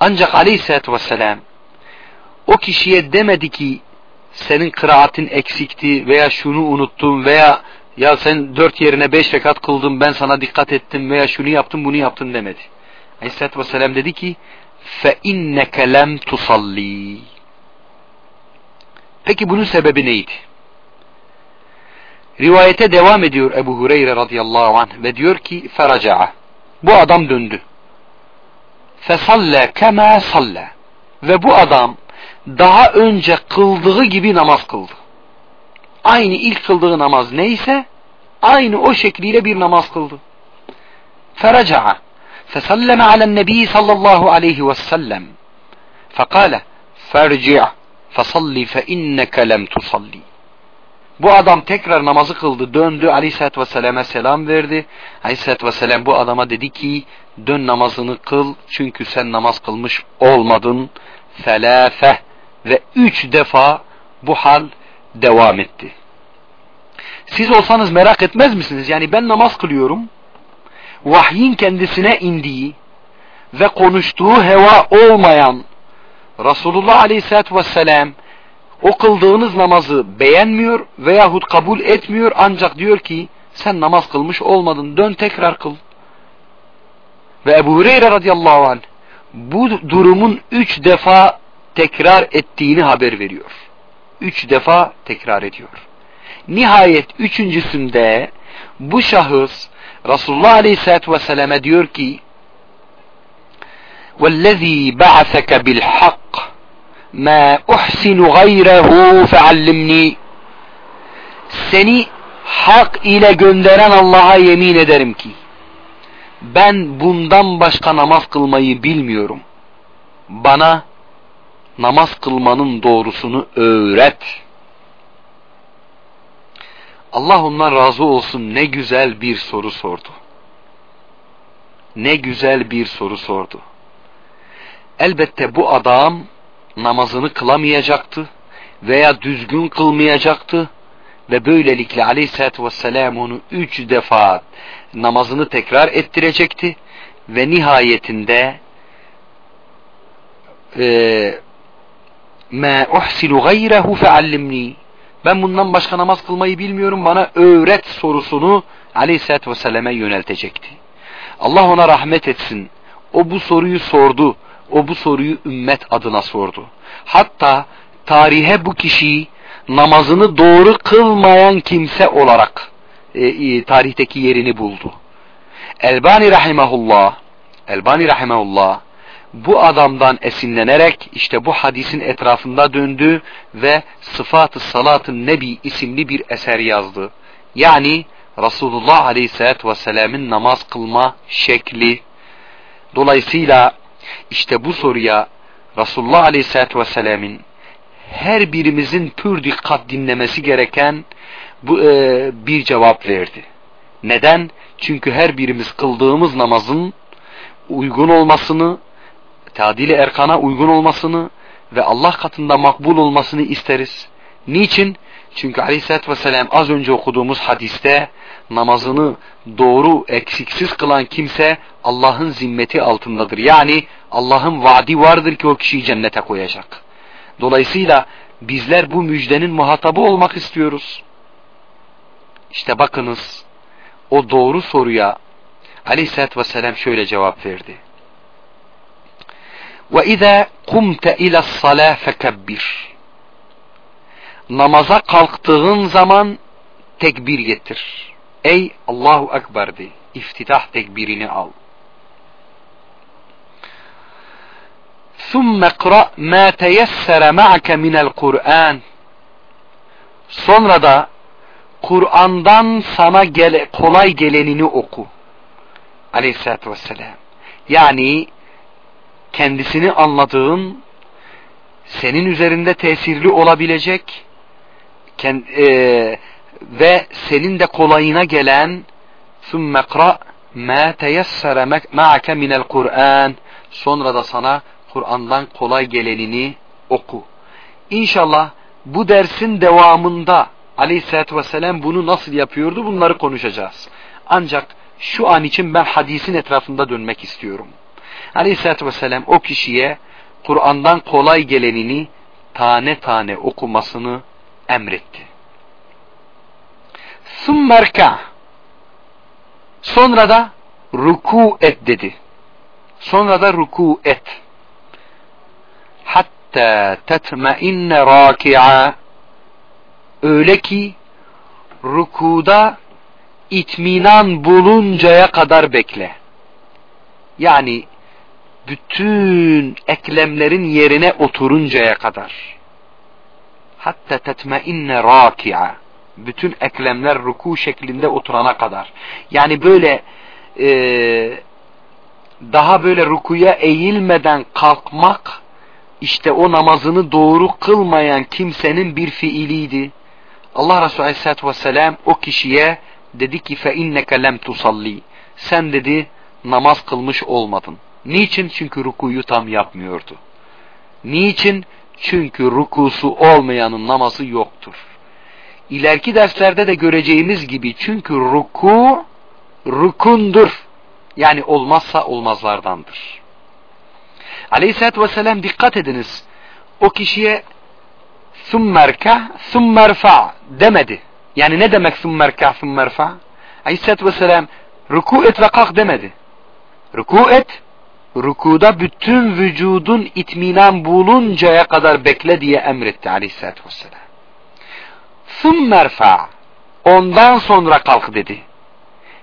Ancak aleyhissalatü vesselam o kişiye demedi ki senin kıraatin eksikti veya şunu unuttun veya ya sen dört yerine beş rekat kıldın ben sana dikkat ettim veya şunu yaptım bunu yaptın demedi. Aleyhissalatü vesselam dedi ki inneke lem tusalli Peki bunun sebebi neydi? Rivayete devam ediyor Ebu Hureyre radıyallahu anh ve diyor ki feraca'a. Bu adam döndü. Fesalle kema salle. Ve bu adam daha önce kıldığı gibi namaz kıldı. Aynı ilk kıldığı namaz neyse aynı o şekliyle bir namaz kıldı. Feraca'a. Fesalleme alen nebi sallallahu aleyhi ve sellem. Fekale ferci' fasalli fe inneke lem tusalli. Bu adam tekrar namazı kıldı, döndü, aleyhissalatü vesselam'a selam verdi. Aleyhissalatü vesselam bu adama dedi ki, dön namazını kıl, çünkü sen namaz kılmış olmadın. Felâfe ve üç defa bu hal devam etti. Siz olsanız merak etmez misiniz? Yani ben namaz kılıyorum, vahyin kendisine indiği ve konuştuğu heva olmayan Resulullah Aleyhisselatü Vesselam o kıldığınız namazı beğenmiyor veyahut kabul etmiyor ancak diyor ki sen namaz kılmış olmadın dön tekrar kıl. Ve Ebu Hureyre radıyallahu anh bu durumun üç defa tekrar ettiğini haber veriyor. Üç defa tekrar ediyor. Nihayet üçüncüsünde bu şahıs Resulullah Aleyhisselatü Vesselam'a diyor ki وَالَّذ۪ي بَعَثَكَ بِالْحَقِّ ma uhsinu gayrehu feallimni seni hak ile gönderen Allah'a yemin ederim ki ben bundan başka namaz kılmayı bilmiyorum. Bana namaz kılmanın doğrusunu öğret. Allah ondan razı olsun ne güzel bir soru sordu. Ne güzel bir soru sordu. Elbette bu adam namazını kılamayacaktı veya düzgün kılmayacaktı ve böylelikle aleyhissalatü vesselam onu üç defa namazını tekrar ettirecekti ve nihayetinde ma uhsinu gayrehu feallimni ben bundan başka namaz kılmayı bilmiyorum bana öğret sorusunu aleyhissalatü vesselam'a yöneltecekti. Allah ona rahmet etsin. O bu soruyu sordu. O bu soruyu ümmet adına sordu. Hatta tarihe bu kişiyi namazını doğru kılmayan kimse olarak e, tarihteki yerini buldu. Elbani rahimahullah Elbani rahimahullah bu adamdan esinlenerek işte bu hadisin etrafında döndü ve Sıfat-ı Salat-ı Nebi isimli bir eser yazdı. Yani Resulullah Aleyhisselatü Vesselam'ın namaz kılma şekli. Dolayısıyla işte bu soruya Resulullah Aleyhisselatü Vesselam'ın her birimizin pür dikkat dinlemesi gereken bu, e, bir cevap verdi. Neden? Çünkü her birimiz kıldığımız namazın uygun olmasını, tadili erkana uygun olmasını ve Allah katında makbul olmasını isteriz. Niçin? Çünkü aleyhissalatü vesselam az önce okuduğumuz hadiste namazını doğru eksiksiz kılan kimse Allah'ın zimmeti altındadır. Yani Allah'ın vaadi vardır ki o kişiyi cennete koyacak. Dolayısıyla bizler bu müjdenin muhatabı olmak istiyoruz. İşte bakınız o doğru soruya aleyhissalatü vesselam şöyle cevap verdi. وَاِذَا قُمْتَ اِلَى الصَّلَاةِ فَكَبِّرْ Namaza kalktığın zaman tekbir getir. Ey Allahu Ekber de. İftitah tekbirini al. ثُمَّ اقْرَأْ مَا تَيَسَّرَ مَعَكَ مِنَ الْقُرْآنِ Sonra da Kur'an'dan sana gele, kolay gelenini oku. Aleyhisselatü Vesselam. Yani kendisini anladığın, senin üzerinde tesirli olabilecek kend, e, ve senin de kolayına gelen ثُمَّ اقْرَأْ مَا تَيَسَّرَ مَعَكَ مِنَ الْقُرْآنِ Sonra da sana Kur'an'dan kolay gelenini oku. İnşallah bu dersin devamında Aleyhisselatü Vesselam bunu nasıl yapıyordu bunları konuşacağız. Ancak şu an için ben hadisin etrafında dönmek istiyorum. Aleyhisselatü Vesselam o kişiye Kur'an'dan kolay gelenini tane tane okumasını emretti. Summerka Sonra da ruku et dedi. Sonra da ruku et. Hatta tetmeinne raki'a öyle ki rukuda itminan buluncaya kadar bekle. Yani bütün eklemlerin yerine oturuncaya kadar. Hatta tetmeinne raki'a. Bütün eklemler ruku şeklinde oturana kadar. Yani böyle e, daha böyle rukuya eğilmeden kalkmak işte o namazını doğru kılmayan kimsenin bir fiiliydi. Allah Resulü Aleyhisselatü Vesselam o kişiye dedi ki inneke lem tusalli. Sen dedi namaz kılmış olmadın. Niçin? Çünkü rukuyu tam yapmıyordu. Niçin? Çünkü rukusu olmayanın namazı yoktur. İleriki derslerde de göreceğimiz gibi çünkü ruku rukundur. Yani olmazsa olmazlardandır. Aleyhisselatü Vesselam dikkat ediniz. O kişiye summerka summerfa demedi. Yani ne demek summerka summerfa? Aleyhisselatü Vesselam ruku et ve kalk demedi. Ruku et, rukuda bütün vücudun itminan buluncaya kadar bekle diye emretti Aleyhisselatü Vesselam. Summerfa ondan sonra kalk dedi.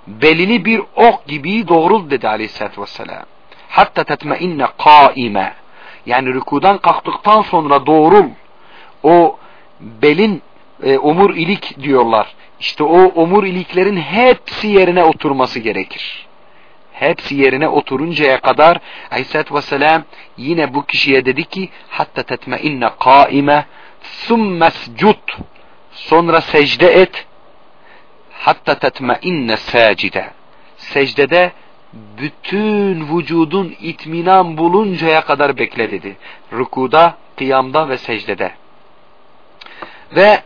Belini bir ok gibi doğrul dedi Aleyhisselatü Vesselam hatta tetmeinne kaime yani rükudan kalktıktan sonra doğrul o belin e, omur ilik diyorlar işte o omur iliklerin hepsi yerine oturması gerekir hepsi yerine oturuncaya kadar Aleyhisselatü Vesselam yine bu kişiye dedi ki hatta tetmeinne kaime thummescud sonra secde et hatta tetmeinne sacide secdede bütün vücudun itminan buluncaya kadar bekle dedi. Rükuda, kıyamda ve secdede. Ve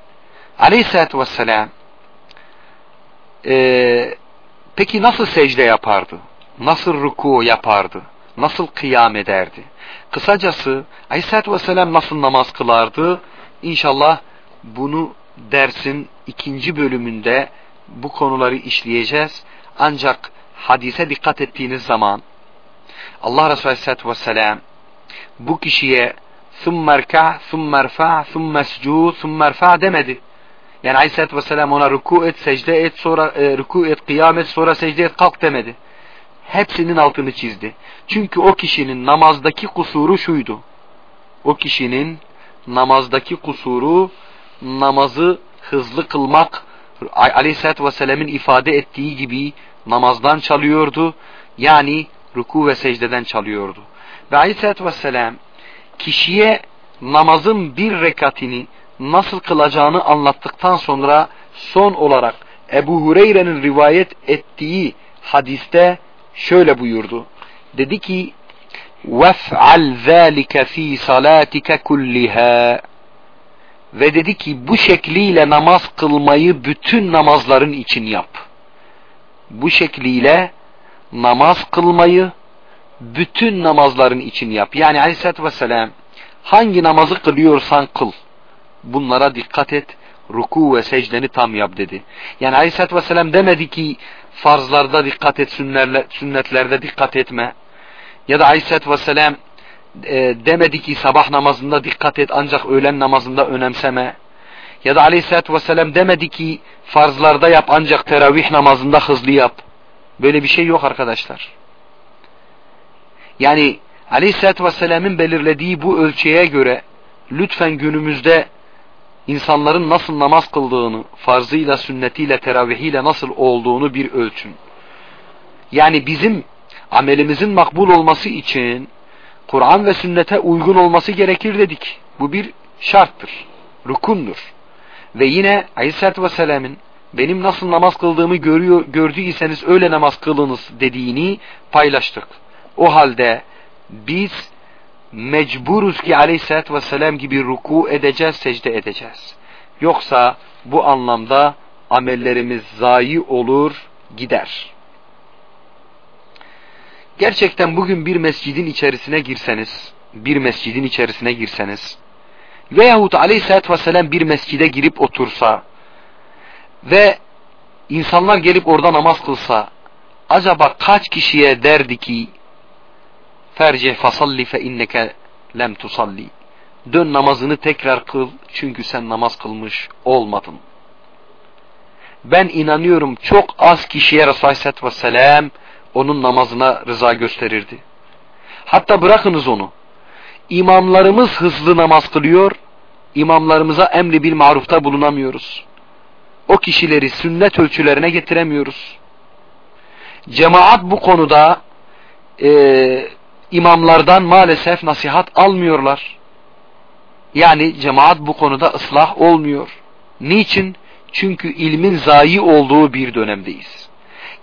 aleyhissalatü vesselam e, peki nasıl secde yapardı? Nasıl ruku yapardı? Nasıl kıyam ederdi? Kısacası aleyhissalatü vesselam nasıl namaz kılardı? İnşallah bunu dersin ikinci bölümünde bu konuları işleyeceğiz. Ancak hadise dikkat ettiğiniz zaman Allah Resulü Aleyhisselatü Vesselam bu kişiye ثُمَّ ارْكَعْ ثُمَّ ارْفَعْ ثُمَّ اسْجُودْ ثُمَّ ارْفَعْ demedi. Yani Aleyhisselatü Vesselam ona ruku et, secde et, sonra e, ruku et, kıyam et, sonra secde et, kalk demedi. Hepsinin altını çizdi. Çünkü o kişinin namazdaki kusuru şuydu. O kişinin namazdaki kusuru namazı hızlı kılmak Aleyhisselatü Vesselam'ın ifade ettiği gibi namazdan çalıyordu. Yani ruku ve secdeden çalıyordu. Ve Aleyhisselatü Vesselam kişiye namazın bir rekatini nasıl kılacağını anlattıktan sonra son olarak Ebu Hureyre'nin rivayet ettiği hadiste şöyle buyurdu. Dedi ki وَفْعَلْ ذَٰلِكَ ف۪ي صَلَاتِكَ كُلِّهَا Ve dedi ki bu şekliyle namaz kılmayı bütün namazların için yap. Bu şekliyle namaz kılmayı bütün namazların için yap. Yani aleyhissalatü vesselam hangi namazı kılıyorsan kıl. Bunlara dikkat et. Ruku ve secdeni tam yap dedi. Yani aleyhissalatü vesselam demedi ki farzlarda dikkat et, sünnetlerde dikkat etme. Ya da aleyhissalatü vesselam e, demedi ki sabah namazında dikkat et ancak öğlen namazında önemseme. Ya da aleyhissalatü vesselam demedi ki farzlarda yap ancak teravih namazında hızlı yap. Böyle bir şey yok arkadaşlar. Yani Aleyhisselatü Vesselam'ın belirlediği bu ölçüye göre lütfen günümüzde insanların nasıl namaz kıldığını, farzıyla, sünnetiyle, teravihiyle nasıl olduğunu bir ölçün. Yani bizim amelimizin makbul olması için Kur'an ve sünnete uygun olması gerekir dedik. Bu bir şarttır, rukundur. Ve yine Aleyhisselatü Vesselam'ın benim nasıl namaz kıldığımı görüyor, gördüyseniz öyle namaz kılınız dediğini paylaştık. O halde biz mecburuz ki aleyhissalatü vesselam gibi ruku edeceğiz, secde edeceğiz. Yoksa bu anlamda amellerimiz zayi olur, gider. Gerçekten bugün bir mescidin içerisine girseniz, bir mescidin içerisine girseniz veyahut aleyhissalatü vesselam bir mescide girip otursa ve insanlar gelip orada namaz kılsa acaba kaç kişiye derdi ki Fercih fasalli fe inneke lem tusalli. Dön namazını tekrar kıl çünkü sen namaz kılmış olmadın. Ben inanıyorum çok az kişiye Resulullah Aleyhisselatü Vesselam onun namazına rıza gösterirdi. Hatta bırakınız onu. İmamlarımız hızlı namaz kılıyor, imamlarımıza emri bir marufta bulunamıyoruz. O kişileri sünnet ölçülerine getiremiyoruz. Cemaat bu konuda e, imamlardan maalesef nasihat almıyorlar. Yani cemaat bu konuda ıslah olmuyor. Niçin? Çünkü ilmin zayi olduğu bir dönemdeyiz.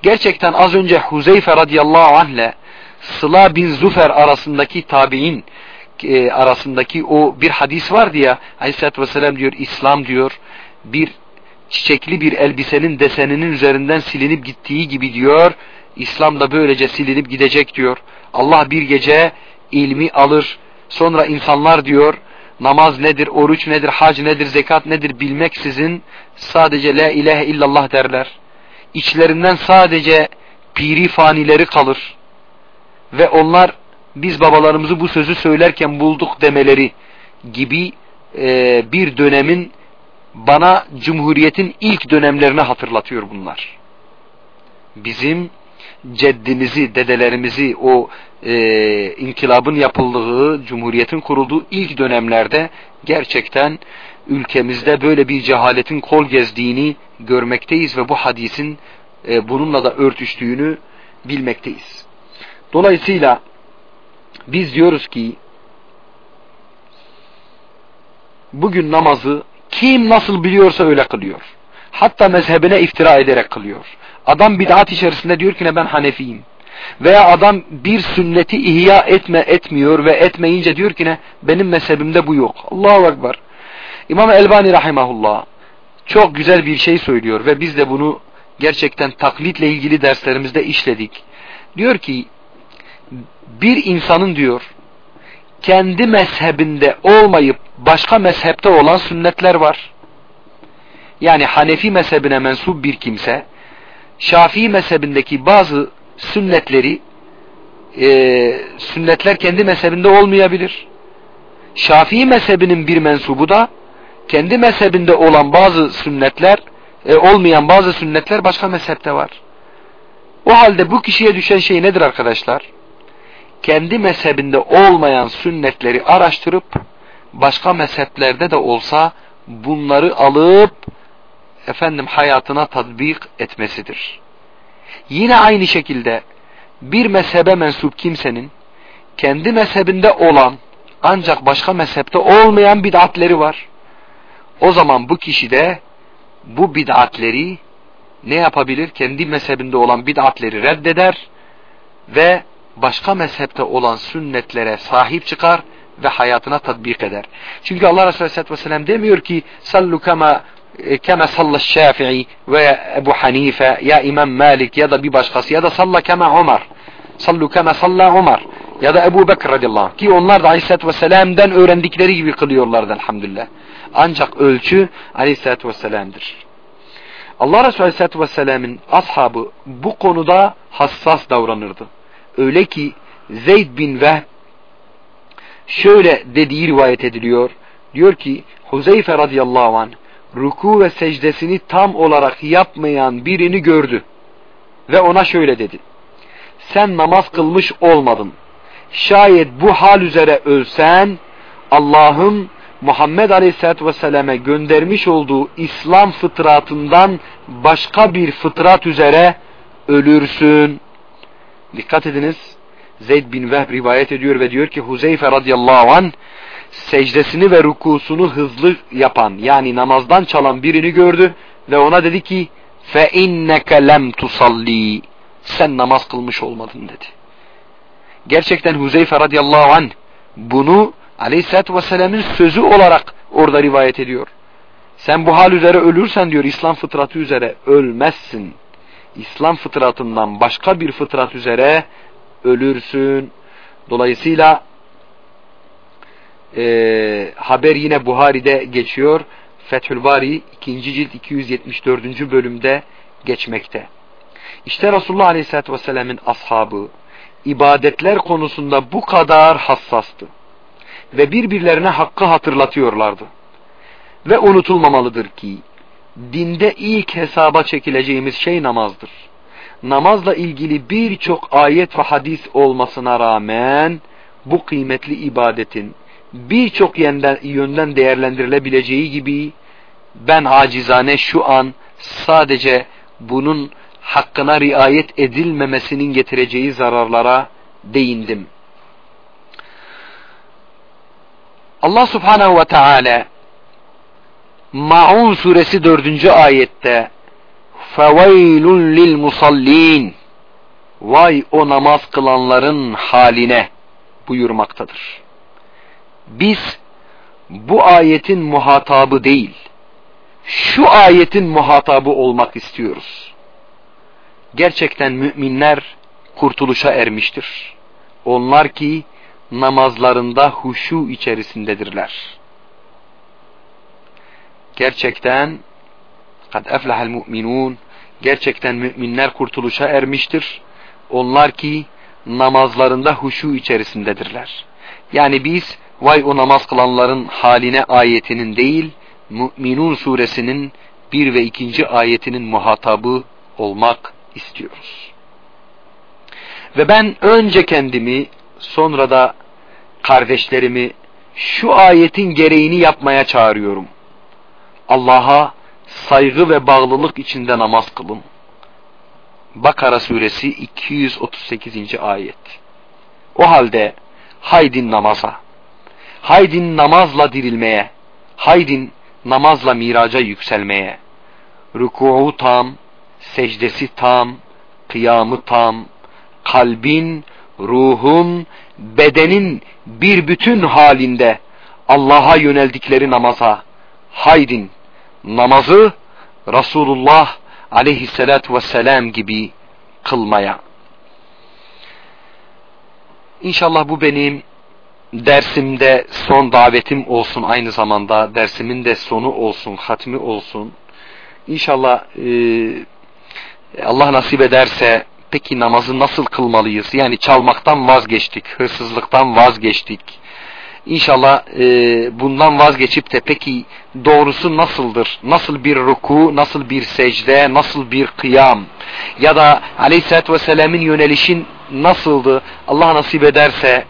Gerçekten az önce Huzeyfe radıyallahu anh ile Sıla bin Zufer arasındaki tabi'in e, arasındaki o bir hadis vardı ya aleyhissalatü vesselam diyor İslam diyor bir çiçekli bir elbisenin deseninin üzerinden silinip gittiği gibi diyor İslam da böylece silinip gidecek diyor. Allah bir gece ilmi alır. Sonra insanlar diyor namaz nedir, oruç nedir, hac nedir, zekat nedir bilmeksizin sadece la ilahe illallah derler. İçlerinden sadece piri fanileri kalır. Ve onlar biz babalarımızı bu sözü söylerken bulduk demeleri gibi e, bir dönemin bana Cumhuriyet'in ilk dönemlerini hatırlatıyor bunlar. Bizim ceddimizi, dedelerimizi o e, inkılabın yapıldığı, cumhuriyetin kurulduğu ilk dönemlerde gerçekten ülkemizde böyle bir cehaletin kol gezdiğini görmekteyiz ve bu hadisin e, bununla da örtüştüğünü bilmekteyiz. Dolayısıyla biz diyoruz ki bugün namazı kim nasıl biliyorsa öyle kılıyor. Hatta mezhebine iftira ederek kılıyor. Adam bid'at içerisinde diyor ki ne ben Hanefiyim. Veya adam bir sünneti ihya etme etmiyor ve etmeyince diyor ki ne benim mezhebimde bu yok. Allahu Ekber. İmam Elbani rahimahullah çok güzel bir şey söylüyor ve biz de bunu gerçekten taklitle ilgili derslerimizde işledik. Diyor ki bir insanın diyor kendi mezhebinde olmayıp başka mezhepte olan sünnetler var. Yani Hanefi mezhebine mensup bir kimse Şafii mezhebindeki bazı sünnetleri e, sünnetler kendi mezhebinde olmayabilir. Şafii mezhebinin bir mensubu da kendi mezhebinde olan bazı sünnetler e, olmayan bazı sünnetler başka mezhepte var. O halde bu kişiye düşen şey nedir arkadaşlar? Kendi mezhebinde olmayan sünnetleri araştırıp başka mezheplerde de olsa bunları alıp efendim hayatına tatbik etmesidir. Yine aynı şekilde bir mezhebe mensup kimsenin kendi mezhebinde olan ancak başka mezhepte olmayan bid'atleri var. O zaman bu kişi de bu bid'atleri ne yapabilir? Kendi mezhebinde olan bid'atleri reddeder ve başka mezhepte olan sünnetlere sahip çıkar ve hayatına tatbik eder. Çünkü Allah Resulü Aleyhisselatü Vesselam demiyor ki sallu kema kema salla Şafii ve Ebu Hanife ya İmam Malik ya da bir başkası ya da salla kema Ömer sallu kema salla Ömer ya da Ebu Bekir radıyallahu anh. Ki onlar da Aleyhisselatü Vesselam'dan öğrendikleri gibi kılıyorlardı elhamdülillah. Ancak ölçü Aleyhisselatü Vesselam'dır. Allah Resulü Aleyhisselatü Vesselam'ın ashabı bu konuda hassas davranırdı. Öyle ki Zeyd bin Vehb şöyle dediği rivayet ediliyor. Diyor ki Huzeyfe radıyallahu anh ruku ve secdesini tam olarak yapmayan birini gördü. Ve ona şöyle dedi. Sen namaz kılmış olmadın. Şayet bu hal üzere ölsen Allah'ın Muhammed Aleyhisselatü Vesselam'e göndermiş olduğu İslam fıtratından başka bir fıtrat üzere ölürsün. Dikkat ediniz. Zeyd bin Vehb rivayet ediyor ve diyor ki Huzeyfe radıyallahu an secdesini ve rukusunu hızlı yapan yani namazdan çalan birini gördü ve ona dedi ki fe inneke lem tusalli sen namaz kılmış olmadın dedi. Gerçekten Huzeyfe radıyallahu an bunu aleyhissalatü vesselam'ın sözü olarak orada rivayet ediyor. Sen bu hal üzere ölürsen diyor İslam fıtratı üzere ölmezsin. İslam fıtratından başka bir fıtrat üzere ölürsün. Dolayısıyla e, haber yine Buhari'de geçiyor. Fethül Bari 2. cilt 274. bölümde geçmekte. İşte Resulullah Aleyhisselatü Vesselam'ın ashabı ibadetler konusunda bu kadar hassastı. Ve birbirlerine hakkı hatırlatıyorlardı. Ve unutulmamalıdır ki dinde ilk hesaba çekileceğimiz şey namazdır. Namazla ilgili birçok ayet ve hadis olmasına rağmen bu kıymetli ibadetin birçok yönden, yönden değerlendirilebileceği gibi ben acizane şu an sadece bunun hakkına riayet edilmemesinin getireceği zararlara değindim. Allah subhanehu ve teala Ma'un suresi dördüncü ayette فَوَيْلٌ لِلْمُصَلِّينَ Vay o namaz kılanların haline buyurmaktadır. Biz bu ayetin muhatabı değil, şu ayetin muhatabı olmak istiyoruz. Gerçekten müminler kurtuluşa ermiştir. Onlar ki namazlarında huşu içerisindedirler. Gerçekten kad eflahel mu'minun gerçekten müminler kurtuluşa ermiştir. Onlar ki namazlarında huşu içerisindedirler. Yani biz vay o namaz kılanların haline ayetinin değil, Mü'minun suresinin bir ve ikinci ayetinin muhatabı olmak istiyoruz. Ve ben önce kendimi sonra da kardeşlerimi şu ayetin gereğini yapmaya çağırıyorum. Allah'a saygı ve bağlılık içinde namaz kılın. Bakara suresi 238. ayet. O halde haydin namaza. Haydin namazla dirilmeye. Haydin namazla miraca yükselmeye. Rükû'u tam, secdesi tam, kıyamı tam, kalbin, ruhun, bedenin bir bütün halinde Allah'a yöneldikleri namaza. Haydin namazı Resulullah aleyhissalatü vesselam gibi kılmaya. İnşallah bu benim dersimde son davetim olsun aynı zamanda dersimin de sonu olsun, hatmi olsun. İnşallah e, Allah nasip ederse peki namazı nasıl kılmalıyız? Yani çalmaktan vazgeçtik, hırsızlıktan vazgeçtik. İnşallah e, bundan vazgeçip de peki doğrusu nasıldır? Nasıl bir ruku, nasıl bir secde, nasıl bir kıyam? Ya da aleyhissalatü vesselam'ın yönelişin nasıldı? Allah nasip ederse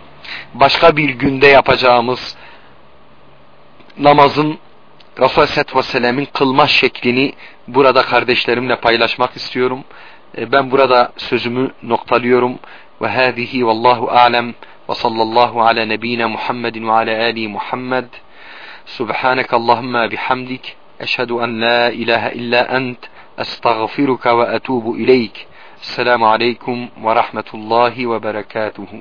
başka bir günde yapacağımız namazın Resulü Aleyhisselatü Vesselam'ın kılma şeklini burada kardeşlerimle paylaşmak istiyorum. E, ben burada sözümü noktalıyorum. Ve hâzihi vallahu alem ve sallallahu ala nebine Muhammedin ve ala ali Muhammed. Subhaneke Allahümme bihamdik. Eşhedü en la ilahe illa ent. Estağfiruka ve etubu ileyk. Selamu aleyküm ve rahmetullahi ve berekatuhu.